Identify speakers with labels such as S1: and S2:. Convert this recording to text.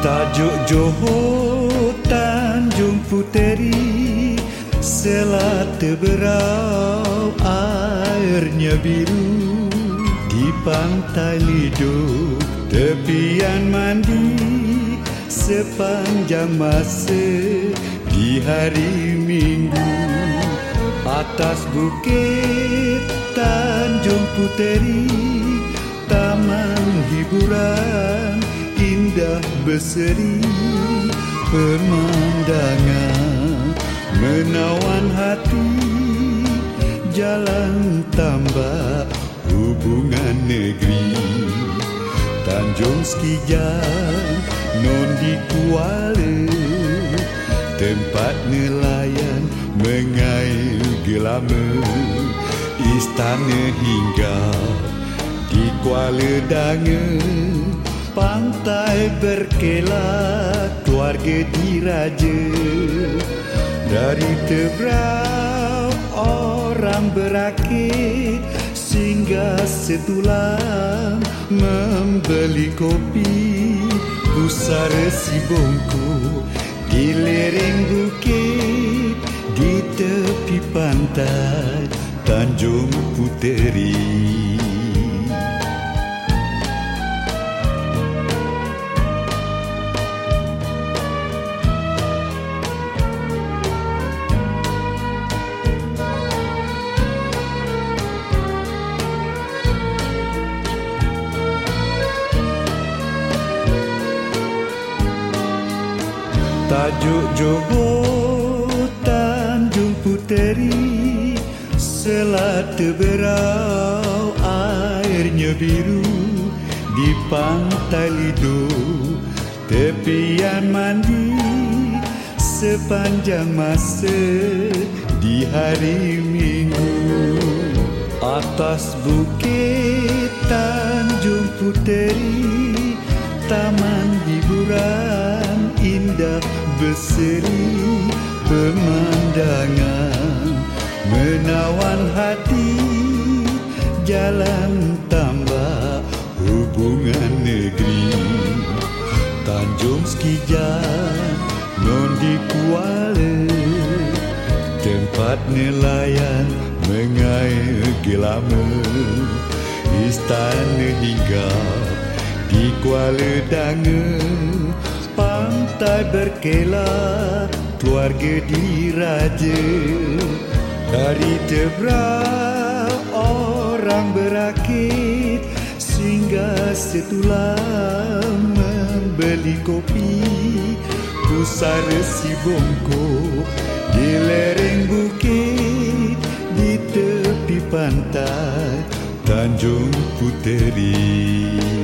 S1: Tajuk Johor Tanjung Puteri Selat berau airnya biru. Di pantai Lido tepian mandi Sepanjang masa di hari Minggu. Atas bukit Tanjung Puteri Taman hiburan berseri Pemandangan menawan hati Jalan tambah hubungan negeri. Tanjung Sekijan, Nondi Kuala Tempat nelayan mengail gelama. Istana hingga di Kuala Dangan Pantai berkelak keluarga diraja. Dari tebrau orang berakit Singgah setulang membeli kopi. Pusara si bongko di lereng bukit Di tepi pantai Tanjung Puteri Tajuk Johor Tanjung Puteri Selat berau airnya biru Di pantai Lido. Tepian mandi Sepanjang masa di hari Minggu. Atas bukit Tanjung Puteri Taman hiburan indah berseri pemandangan menawan hati jalan tambah hubungan negeri. Tanjung Sekijan Nondi Kuala tempat nelayan mengair gelama. Istana hingga di Kuala Dangan pantai berkelak keluarga diraja. Dari tebrau orang berakit singgah setulang membeli kopi. Pusara si bongko di lereng bukit di tepi pantai Tanjung Puteri